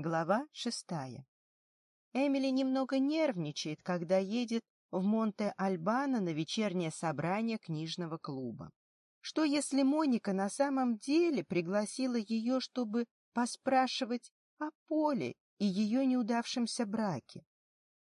Глава шестая. Эмили немного нервничает, когда едет в Монте-Альбано на вечернее собрание книжного клуба. Что если Моника на самом деле пригласила ее, чтобы поспрашивать о Поле и ее неудавшемся браке?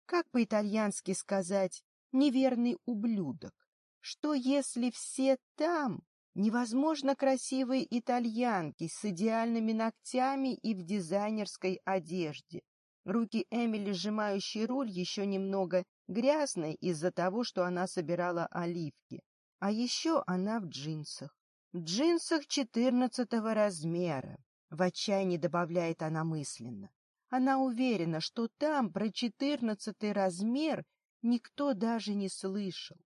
Как по-итальянски сказать «неверный ублюдок»? Что если все там невозможно красивые итальянки с идеальными ногтями и в дизайнерской одежде. Руки Эмили, сжимающие руль, еще немного грязной из-за того, что она собирала оливки. А еще она в джинсах. В джинсах четырнадцатого размера. В отчаянии добавляет она мысленно. Она уверена, что там про четырнадцатый размер никто даже не слышал.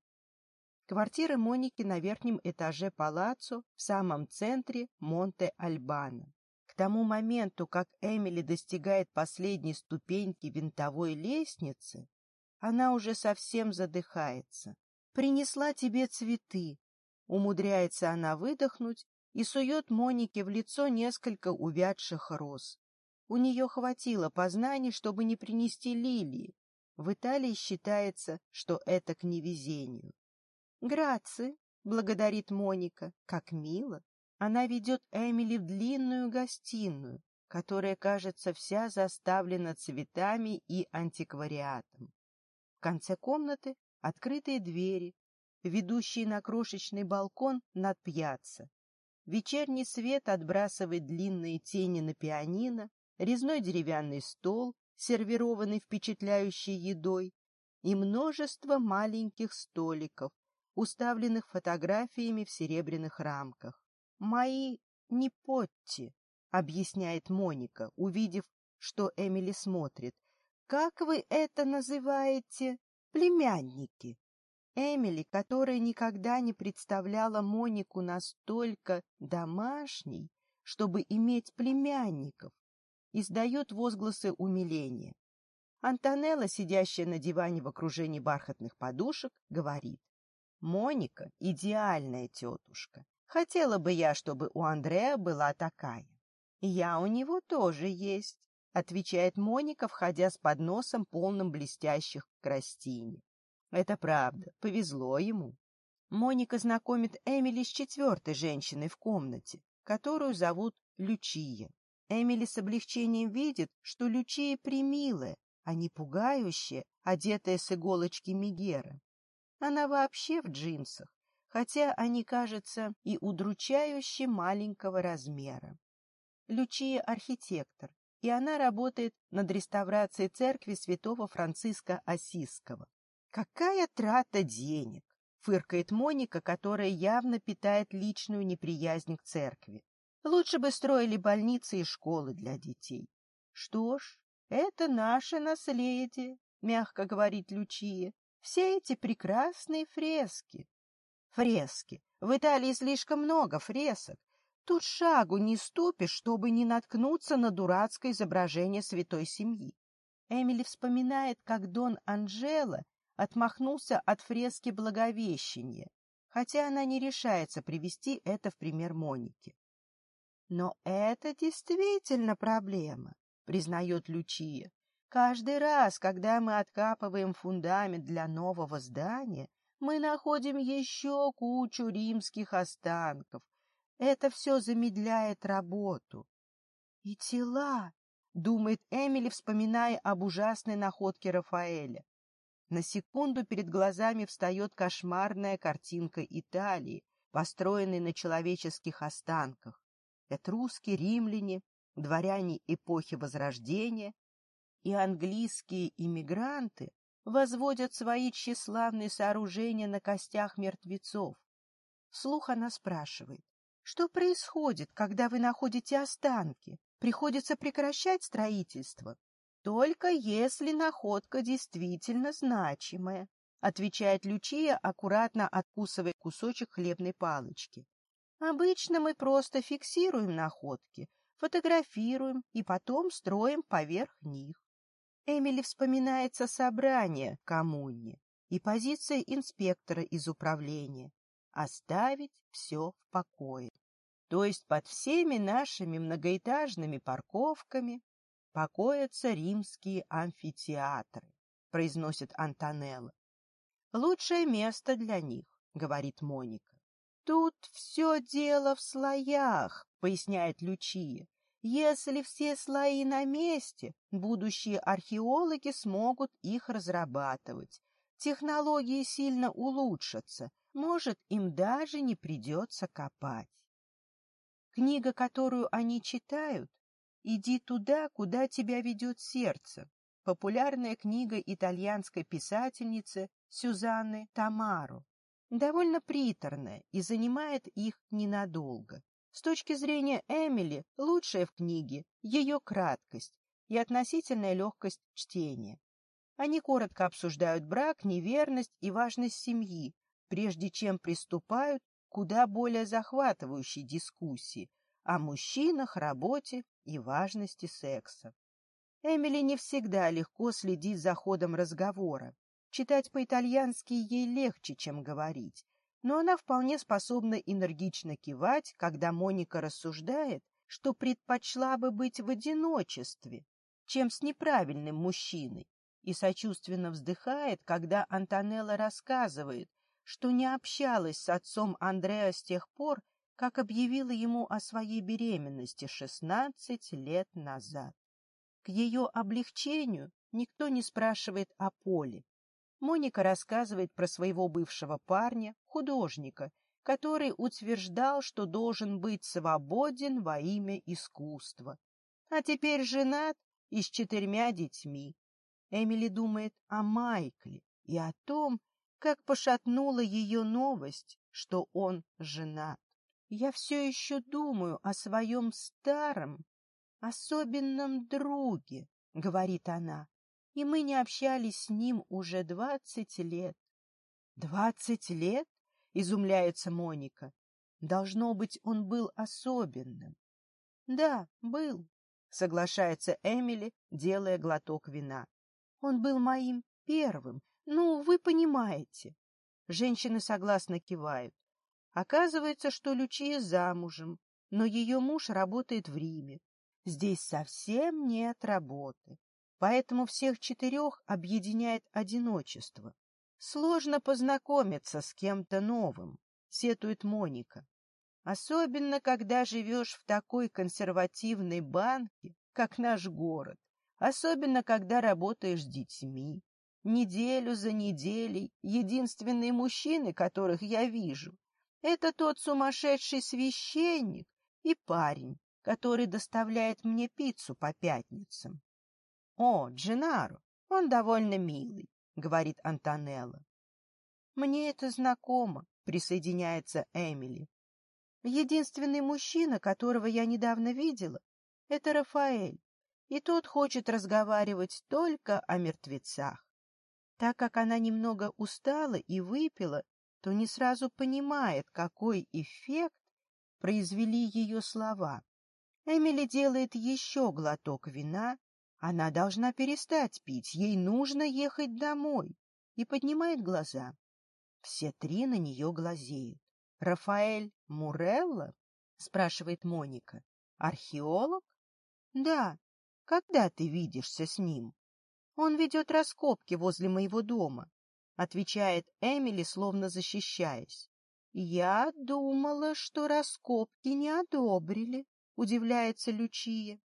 Квартира Моники на верхнем этаже палаццо в самом центре Монте-Альбано. К тому моменту, как Эмили достигает последней ступеньки винтовой лестницы, она уже совсем задыхается. «Принесла тебе цветы!» Умудряется она выдохнуть и сует Монике в лицо несколько увядших роз. У нее хватило познаний, чтобы не принести лилии. В Италии считается, что это к невезению. «Грации», — благодарит Моника, — «как мило». Она ведет Эмили в длинную гостиную, которая, кажется, вся заставлена цветами и антиквариатом. В конце комнаты открытые двери, ведущие на крошечный балкон над пьяцца. Вечерний свет отбрасывает длинные тени на пианино, резной деревянный стол, сервированный впечатляющей едой, и множество маленьких столиков, уставленных фотографиями в серебряных рамках. «Мои не Потти», — объясняет Моника, увидев, что Эмили смотрит. «Как вы это называете? Племянники?» Эмили, которая никогда не представляла Монику настолько домашней, чтобы иметь племянников, издает возгласы умиления. Антонелла, сидящая на диване в окружении бархатных подушек, говорит. Моника — идеальная тетушка. Хотела бы я, чтобы у Андрея была такая. Я у него тоже есть, — отвечает Моника, входя с подносом, полным блестящих крастини. Это правда, повезло ему. Моника знакомит Эмили с четвертой женщиной в комнате, которую зовут Лючия. Эмили с облегчением видит, что Лючия примилая, а не пугающая, одетая с иголочки Мегера. Она вообще в джинсах, хотя они, кажется, и удручающе маленького размера. Лючия — архитектор, и она работает над реставрацией церкви святого Франциска Осиского. «Какая трата денег!» — фыркает Моника, которая явно питает личную неприязнь к церкви. «Лучше бы строили больницы и школы для детей». «Что ж, это наше наследие», — мягко говорит Лючия все эти прекрасные фрески. Фрески. В Италии слишком много фресок. Тут шагу не ступишь, чтобы не наткнуться на дурацкое изображение святой семьи. Эмили вспоминает, как Дон Анжела отмахнулся от фрески Благовещения, хотя она не решается привести это в пример Моники. Но это действительно проблема, признает Лючия. Каждый раз, когда мы откапываем фундамент для нового здания, мы находим еще кучу римских останков. Это все замедляет работу. И тела, думает Эмили, вспоминая об ужасной находке Рафаэля. На секунду перед глазами встает кошмарная картинка Италии, построенной на человеческих останках. Этруски, римляне, дворяне эпохи Возрождения, и английские иммигранты возводят свои тщеславные сооружения на костях мертвецов. Вслух она спрашивает, что происходит, когда вы находите останки? Приходится прекращать строительство? Только если находка действительно значимая, отвечает Лючия, аккуратно откусывая кусочек хлебной палочки. Обычно мы просто фиксируем находки, фотографируем и потом строим поверх них. Эмили вспоминается собрание коммуни и позиция инспектора из управления оставить все в покое. То есть под всеми нашими многоэтажными парковками покоятся римские амфитеатры, произносит Антонелла. Лучшее место для них, говорит Моника. Тут все дело в слоях, поясняет Лючия. Если все слои на месте, будущие археологи смогут их разрабатывать. Технологии сильно улучшатся, может, им даже не придется копать. Книга, которую они читают, «Иди туда, куда тебя ведет сердце» — популярная книга итальянской писательницы Сюзанны Тамару. Довольно приторная и занимает их ненадолго. С точки зрения Эмили, лучшая в книге – ее краткость и относительная легкость чтения. Они коротко обсуждают брак, неверность и важность семьи, прежде чем приступают к куда более захватывающей дискуссии о мужчинах, работе и важности секса. Эмили не всегда легко следить за ходом разговора. Читать по-итальянски ей легче, чем говорить, но она вполне способна энергично кивать, когда Моника рассуждает, что предпочла бы быть в одиночестве, чем с неправильным мужчиной, и сочувственно вздыхает, когда Антонелла рассказывает, что не общалась с отцом Андреа с тех пор, как объявила ему о своей беременности 16 лет назад. К ее облегчению никто не спрашивает о Поле, Моника рассказывает про своего бывшего парня, художника, который утверждал, что должен быть свободен во имя искусства. А теперь женат и с четырьмя детьми. Эмили думает о Майкле и о том, как пошатнула ее новость, что он женат. Я все еще думаю о своем старом, особенном друге, — говорит она и мы не общались с ним уже двадцать лет. — Двадцать лет? — изумляется Моника. — Должно быть, он был особенным. — Да, был, — соглашается Эмили, делая глоток вина. — Он был моим первым. Ну, вы понимаете. Женщины согласно кивают. Оказывается, что Лючия замужем, но ее муж работает в Риме. Здесь совсем нет работы. Поэтому всех четырех объединяет одиночество. Сложно познакомиться с кем-то новым, сетует Моника. Особенно, когда живешь в такой консервативной банке, как наш город. Особенно, когда работаешь с детьми. Неделю за неделей единственные мужчины, которых я вижу, это тот сумасшедший священник и парень, который доставляет мне пиццу по пятницам. «О, Джинаро, он довольно милый», — говорит Антонелла. «Мне это знакомо», — присоединяется Эмили. «Единственный мужчина, которого я недавно видела, — это Рафаэль, и тот хочет разговаривать только о мертвецах. Так как она немного устала и выпила, то не сразу понимает, какой эффект произвели ее слова. Эмили делает еще глоток вина она должна перестать пить, ей нужно ехать домой. И поднимает глаза. Все три на нее глазеют. Рафаэль Мурелла? спрашивает Моника. Археолог? Да. Когда ты видишься с ним? Он ведет раскопки возле моего дома, отвечает Эмили, словно защищаясь. Я думала, что раскопки не одобрили, удивляется Лючия.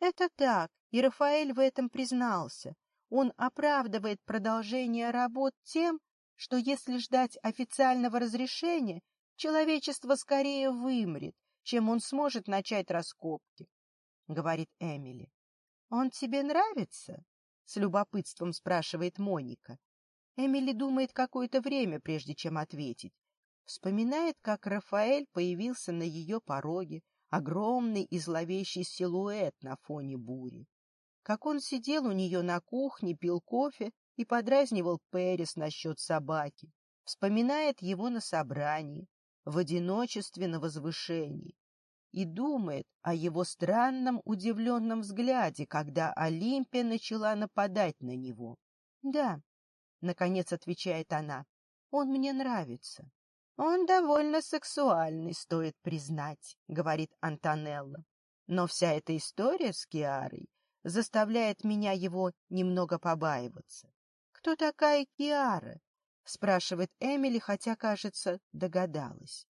Это так, и Рафаэль в этом признался. Он оправдывает продолжение работ тем, что если ждать официального разрешения, человечество скорее вымрет, чем он сможет начать раскопки, — говорит Эмили. — Он тебе нравится? — с любопытством спрашивает Моника. Эмили думает какое-то время, прежде чем ответить. Вспоминает, как Рафаэль появился на ее пороге, огромный и зловещий силуэт на фоне бури. Как он сидел у нее на кухне, пил кофе и подразнивал Перес насчет собаки. Вспоминает его на собрании, в одиночестве на возвышении. И думает о его странном удивленном взгляде, когда Олимпия начала нападать на него. «Да», — наконец отвечает она, — «он мне нравится». «Он довольно сексуальный, стоит признать», — говорит Антонелла. «Но вся эта история с Киарой заставляет меня его немного побаиваться». «Кто такая Киара?» — спрашивает Эмили, хотя, кажется, догадалась.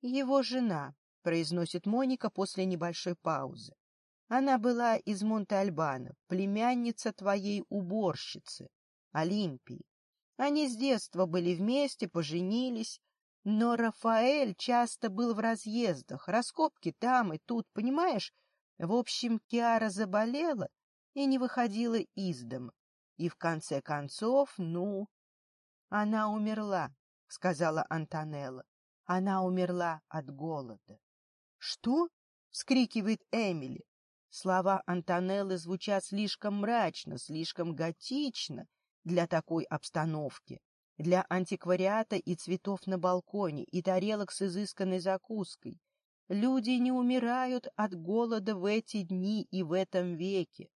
«Его жена», — произносит Моника после небольшой паузы. «Она была из Монте-Альбано, племянница твоей уборщицы, Олимпии. Они с детства были вместе, поженились, но Рафаэль часто был в разъездах, раскопки там и тут, понимаешь? В общем, Киара заболела и не выходила из дома. И в конце концов, ну... — Она умерла, — сказала Антонелла. — Она умерла от голода. — Что? — вскрикивает Эмили. Слова Антонеллы звучат слишком мрачно, слишком готично для такой обстановки для антиквариата и цветов на балконе, и тарелок с изысканной закуской. Люди не умирают от голода в эти дни и в этом веке.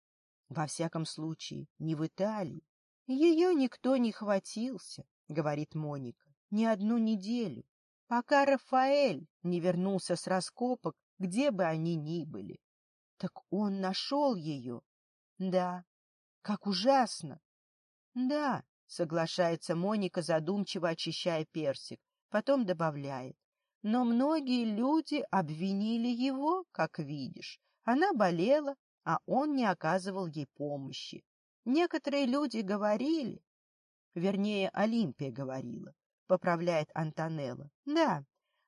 Во всяком случае, не в Италии. Ее никто не хватился, говорит Моника, ни одну неделю, пока Рафаэль не вернулся с раскопок, где бы они ни были. Так он нашел ее. Да, как ужасно. Да, соглашается Моника, задумчиво очищая персик, потом добавляет. Но многие люди обвинили его, как видишь. Она болела, а он не оказывал ей помощи. Некоторые люди говорили, вернее, Олимпия говорила, поправляет Антонелла. Да,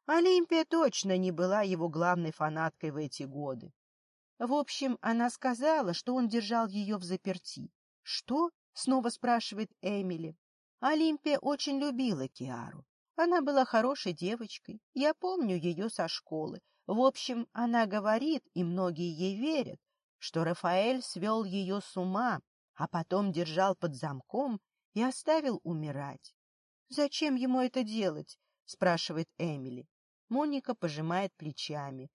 Олимпия точно не была его главной фанаткой в эти годы. В общем, она сказала, что он держал ее в заперти. Что? — снова спрашивает Эмили. Олимпия очень любила Киару. Она была хорошей девочкой. Я помню ее со школы. В общем, она говорит, и многие ей верят, что Рафаэль свел ее с ума, а потом держал под замком и оставил умирать. «Зачем ему это делать?» — спрашивает Эмили. Моника пожимает плечами.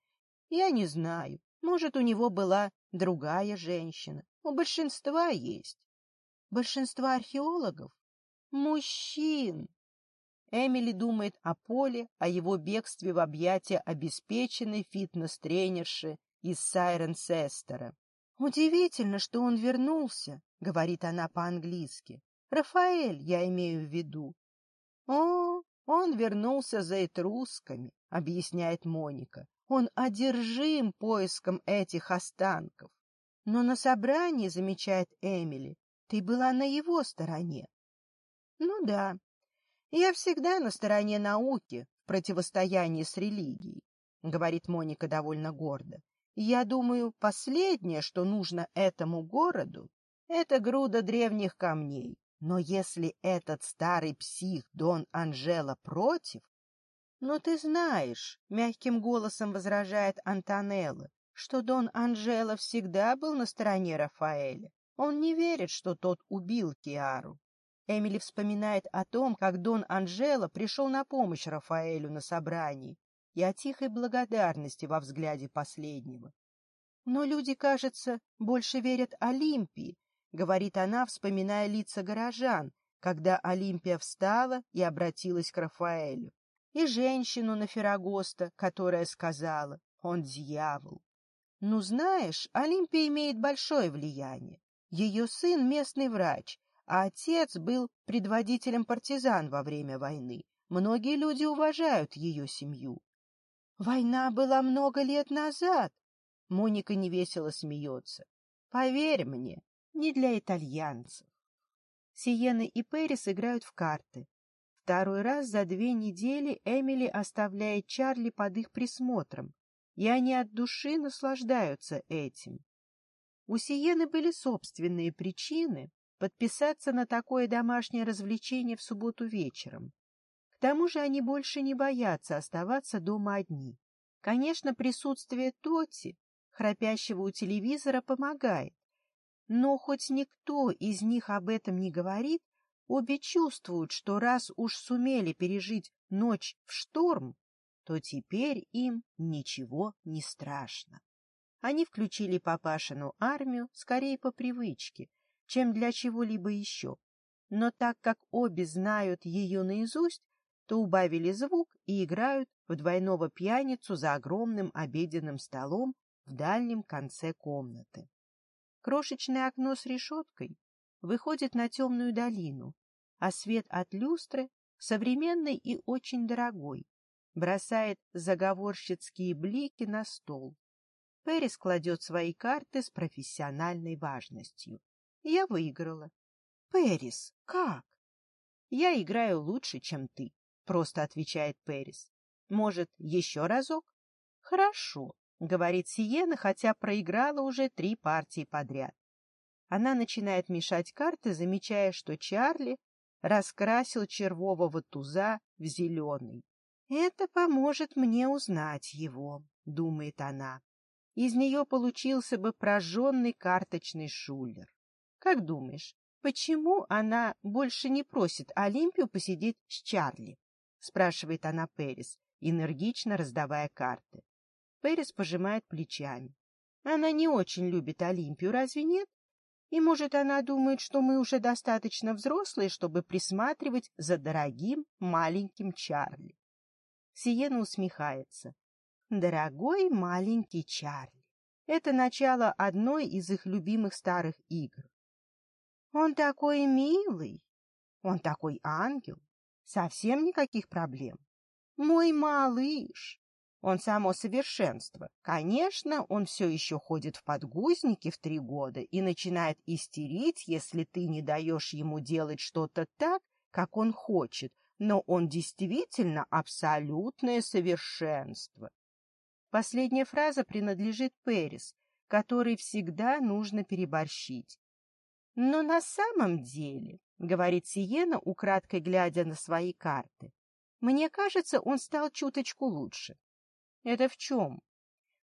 «Я не знаю. Может, у него была другая женщина. У большинства есть большинства археологов – мужчин. Эмили думает о Поле, о его бегстве в объятия обеспеченной фитнес-тренерши из Сайренсестера. «Удивительно, что он вернулся», — говорит она по-английски. «Рафаэль, я имею в виду». «О, он вернулся за этрусками», — объясняет Моника. «Он одержим поиском этих останков». Но на собрании, замечает Эмили, ты была на его стороне. Ну да, я всегда на стороне науки в противостоянии с религией, говорит Моника довольно гордо. Я думаю, последнее, что нужно этому городу, это груда древних камней. Но если этот старый псих Дон Анжела против... Но ты знаешь, мягким голосом возражает Антонелла, что Дон Анжела всегда был на стороне Рафаэля. Он не верит, что тот убил Киару. Эмили вспоминает о том, как Дон Анжело пришел на помощь Рафаэлю на собрании и о тихой благодарности во взгляде последнего. Но люди, кажется, больше верят Олимпии, говорит она, вспоминая лица горожан, когда Олимпия встала и обратилась к Рафаэлю, и женщину на Феррагоста, которая сказала «Он дьявол». Ну, знаешь, Олимпия имеет большое влияние. Ее сын — местный врач, а отец был предводителем партизан во время войны. Многие люди уважают ее семью. Война была много лет назад. Моника невесело смеется. Поверь мне, не для итальянцев. Сиена и Перис играют в карты. Второй раз за две недели Эмили оставляет Чарли под их присмотром, и они от души наслаждаются этим. У Сиены были собственные причины подписаться на такое домашнее развлечение в субботу вечером. К тому же они больше не боятся оставаться дома одни. Конечно, присутствие Тоти, храпящего у телевизора, помогает. Но хоть никто из них об этом не говорит, обе чувствуют, что раз уж сумели пережить ночь в шторм, то теперь им ничего не страшно. Они включили папашину армию скорее по привычке, чем для чего-либо еще. Но так как обе знают ее наизусть, то убавили звук и играют в двойного пьяницу за огромным обеденным столом в дальнем конце комнаты. Крошечное окно с решеткой выходит на темную долину, а свет от люстры современный и очень дорогой, бросает заговорщицкие блики на стол. Перес кладет свои карты с профессиональной важностью. Я выиграла. Перес, как? Я играю лучше, чем ты, просто отвечает Перес. Может, еще разок? Хорошо, говорит Сиена, хотя проиграла уже три партии подряд. Она начинает мешать карты, замечая, что Чарли раскрасил червового туза в зеленый. «Это поможет мне узнать его», — думает она. Из нее получился бы прожженный карточный шулер. Как думаешь, почему она больше не просит Олимпию посидеть с Чарли? Спрашивает она Перес, энергично раздавая карты. Перес пожимает плечами. Она не очень любит Олимпию, разве нет? И, может, она думает, что мы уже достаточно взрослые, чтобы присматривать за дорогим маленьким Чарли. Сиена усмехается. «Дорогой маленький Чарли». Это начало одной из их любимых старых игр. «Он такой милый! Он такой ангел! Совсем никаких проблем! Мой малыш! Он само совершенство. Конечно, он все еще ходит в подгузнике в три года и начинает истерить, если ты не даешь ему делать что-то так, как он хочет, но он действительно абсолютное совершенство. Последняя фраза принадлежит Перис, который всегда нужно переборщить. Но на самом деле, — говорит Сиена, украдкой глядя на свои карты, — мне кажется, он стал чуточку лучше. Это в чем?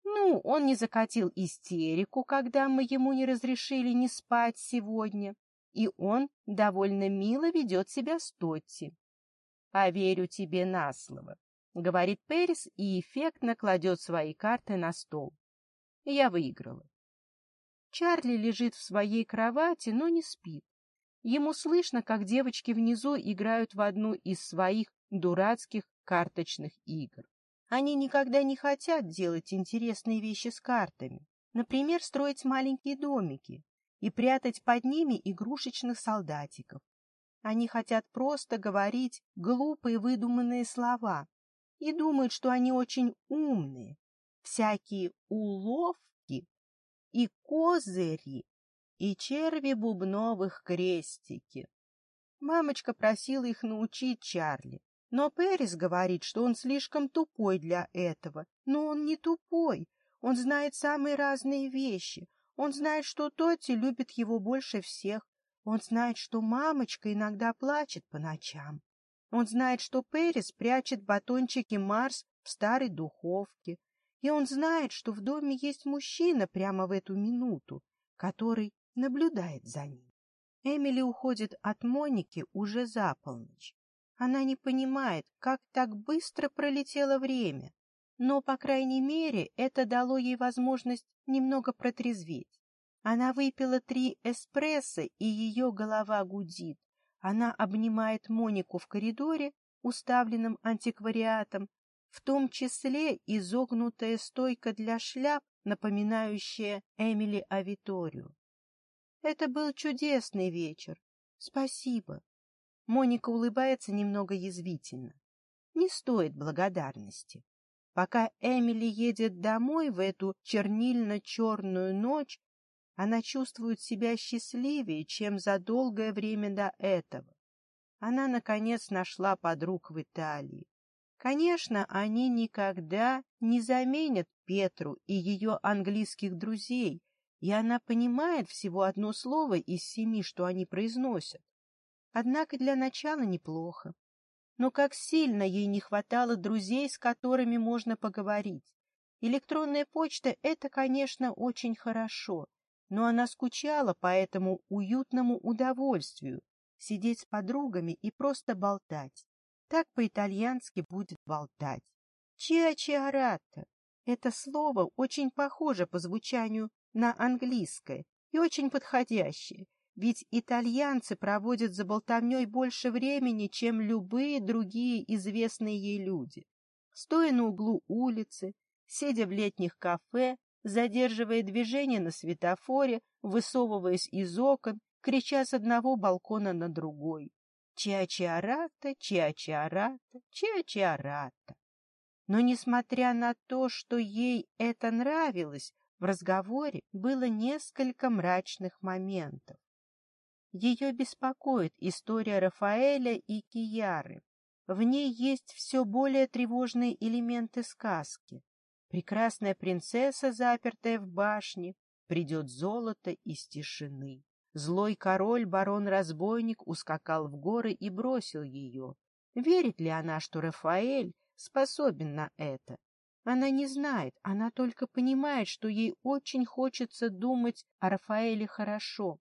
Ну, он не закатил истерику, когда мы ему не разрешили не спать сегодня, и он довольно мило ведет себя с Тотти. «А Поверю тебе на слово говорит Перис и эффектно кладет свои карты на стол. Я выиграла. Чарли лежит в своей кровати, но не спит. Ему слышно, как девочки внизу играют в одну из своих дурацких карточных игр. Они никогда не хотят делать интересные вещи с картами. Например, строить маленькие домики и прятать под ними игрушечных солдатиков. Они хотят просто говорить глупые выдуманные слова, и думают, что они очень умные. Всякие уловки и козыри, и черви бубновых крестики. Мамочка просила их научить Чарли, но Перис говорит, что он слишком тупой для этого. Но он не тупой, он знает самые разные вещи. Он знает, что Тотти любит его больше всех. Он знает, что мамочка иногда плачет по ночам. Он знает, что Перис прячет батончики Марс в старой духовке, и он знает, что в доме есть мужчина прямо в эту минуту, который наблюдает за ним. Эмили уходит от Моники уже за полночь. Она не понимает, как так быстро пролетело время, но, по крайней мере, это дало ей возможность немного протрезветь. Она выпила три эспрессо, и ее голова гудит. Она обнимает Монику в коридоре, уставленном антиквариатом, в том числе изогнутая стойка для шляп, напоминающая Эмили Авиторию. Это был чудесный вечер. Спасибо. Моника улыбается немного язвительно. Не стоит благодарности. Пока Эмили едет домой в эту чернильно-черную ночь, она чувствует себя счастливее, чем за долгое время до этого. Она, наконец, нашла подруг в Италии. Конечно, они никогда не заменят Петру и ее английских друзей, и она понимает всего одно слово из семи, что они произносят. Однако для начала неплохо. Но как сильно ей не хватало друзей, с которыми можно поговорить. Электронная почта — это, конечно, очень хорошо — но она скучала по этому уютному удовольствию сидеть с подругами и просто болтать. Так по-итальянски будет болтать. Чиа чиарата. Это слово очень похоже по звучанию на английское и очень подходящее, ведь итальянцы проводят за болтовней больше времени, чем любые другие известные ей люди. Стоя на углу улицы, сидя в летних кафе, задерживая движение на светофоре, высовываясь из окон, крича с одного балкона на другой. Чиа-чиарата, чиа-чиарата, чиа-чиарата. Но, несмотря на то, что ей это нравилось, в разговоре было несколько мрачных моментов. Ее беспокоит история Рафаэля и Кияры. В ней есть все более тревожные элементы сказки. Прекрасная принцесса, запертая в башне, придет золото из тишины. Злой король, барон-разбойник, ускакал в горы и бросил ее. Верит ли она, что Рафаэль способен на это? Она не знает, она только понимает, что ей очень хочется думать о Рафаэле хорошо.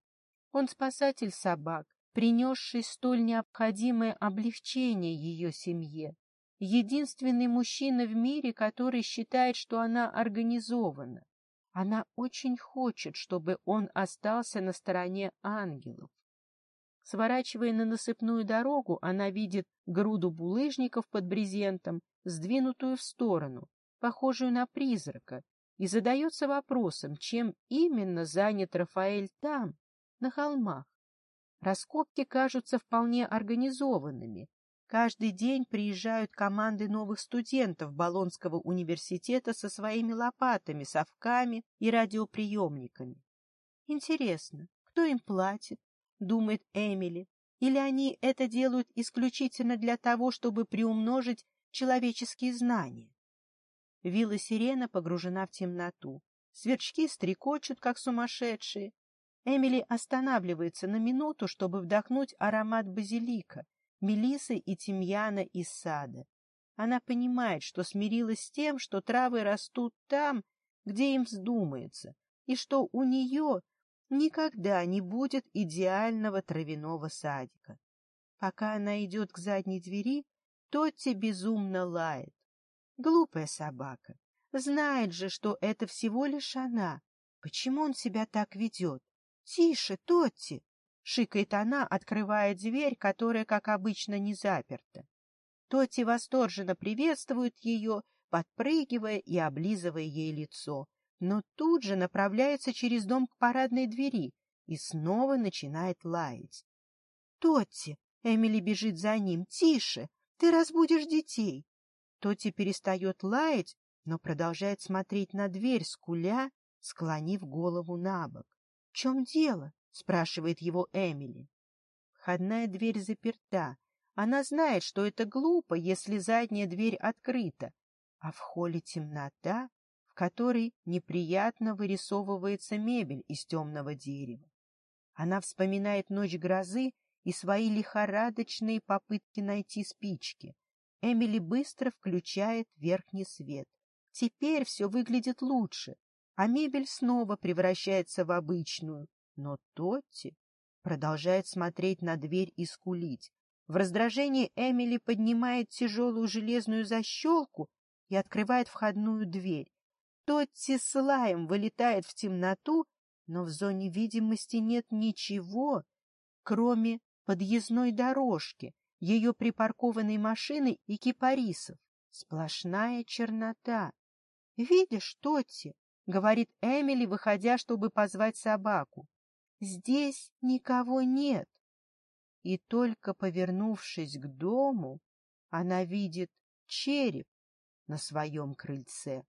Он спасатель собак, принесший столь необходимое облегчение ее семье единственный мужчина в мире, который считает, что она организована. Она очень хочет, чтобы он остался на стороне ангелов. Сворачивая на насыпную дорогу, она видит груду булыжников под брезентом, сдвинутую в сторону, похожую на призрака, и задается вопросом, чем именно занят Рафаэль там, на холмах. Раскопки кажутся вполне организованными, Каждый день приезжают команды новых студентов Болонского университета со своими лопатами, совками и радиоприемниками. Интересно, кто им платит, думает Эмили, или они это делают исключительно для того, чтобы приумножить человеческие знания? Вилла Сирена погружена в темноту. Сверчки стрекочут, как сумасшедшие. Эмили останавливается на минуту, чтобы вдохнуть аромат базилика Мелисы и Тимьяна из сада. Она понимает, что смирилась с тем, что травы растут там, где им вздумается, и что у нее никогда не будет идеального травяного садика. Пока она идет к задней двери, Тотти безумно лает. Глупая собака. Знает же, что это всего лишь она. Почему он себя так ведет? Тише, Тотти! шикает она, открывая дверь, которая, как обычно, не заперта. Тоти восторженно приветствует ее, подпрыгивая и облизывая ей лицо, но тут же направляется через дом к парадной двери и снова начинает лаять. «Тотти!» — Эмили бежит за ним. «Тише! Ты разбудишь детей!» Тотти перестает лаять, но продолжает смотреть на дверь, скуля, склонив голову на бок. «В чем дело?» спрашивает его Эмили. Входная дверь заперта. Она знает, что это глупо, если задняя дверь открыта. А в холле темнота, в которой неприятно вырисовывается мебель из темного дерева. Она вспоминает ночь грозы и свои лихорадочные попытки найти спички. Эмили быстро включает верхний свет. Теперь все выглядит лучше, а мебель снова превращается в обычную, но Тотти продолжает смотреть на дверь и скулить. В раздражении Эмили поднимает тяжелую железную защелку и открывает входную дверь. Тотти с лаем вылетает в темноту, но в зоне видимости нет ничего, кроме подъездной дорожки, ее припаркованной машины и кипарисов. Сплошная чернота. «Видишь, Тотти?» — говорит Эмили, выходя, чтобы позвать собаку. Здесь никого нет. И только повернувшись к дому, она видит череп на своем крыльце.